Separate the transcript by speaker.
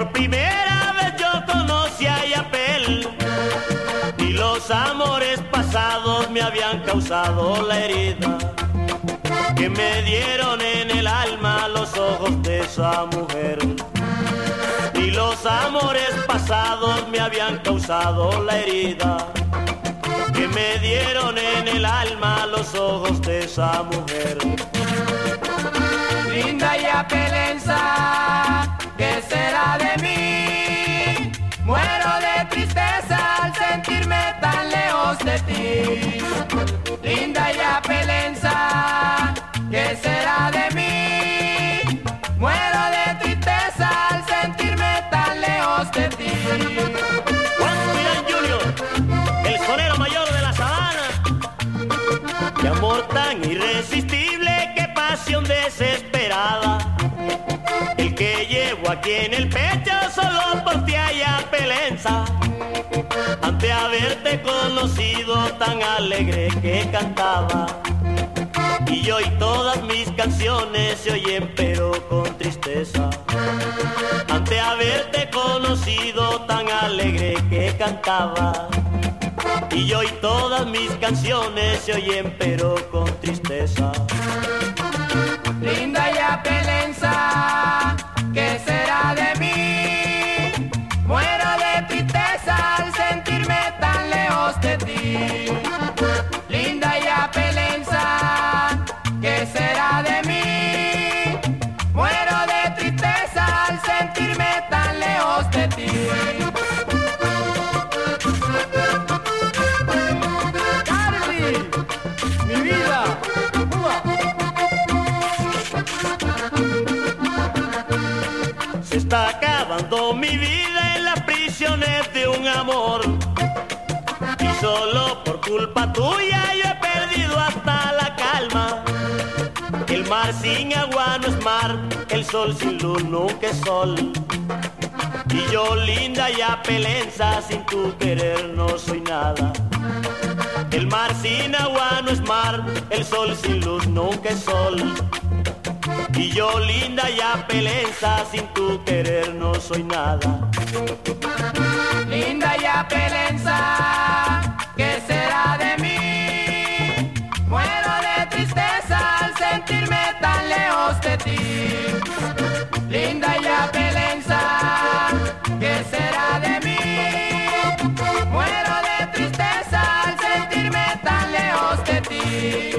Speaker 1: por primera vez yo conocí a Yapel. Y los amores pasados me habían causado la herida. Que me dieron en el alma los ojos de esa mujer. Y los amores pasados me habían causado la herida que me dieron en el alma los ojos de esa mujer.
Speaker 2: Linda y apelenza, ¿qué será de Linda y apelenza, ¿qué será de mí? Muero de tristeza al sentirme tan lejos de ti.
Speaker 1: Juan Milán Junior, el sonero mayor de la sabana. Qué amor tan irresistible, qué pasión desesperada. El que llevo aquí en el pecho solo por ti hay apelenza. Ante haberte conocido tan alegre que cantaba. Y hoy todas mis canciones se oyen pero con tristeza. Ante haberte conocido tan alegre que cantaba. Y hoy todas mis canciones se oyen pero con tristeza.
Speaker 2: Mi vida.
Speaker 1: Se está acabando mi vida en las prisiones de un amor. Y solo por culpa tuya yo he perdido hasta la calma. El mar sin agua no es mar, el sol sin luz nunca es sol. Y yo linda y apelenza sin tu querer no soy nada. El mar sin agua no es mar, el sol sin luz nunca es sol. Y yo linda y apelenza sin tu querer no soy nada.
Speaker 2: Linda y apelenza, tristeza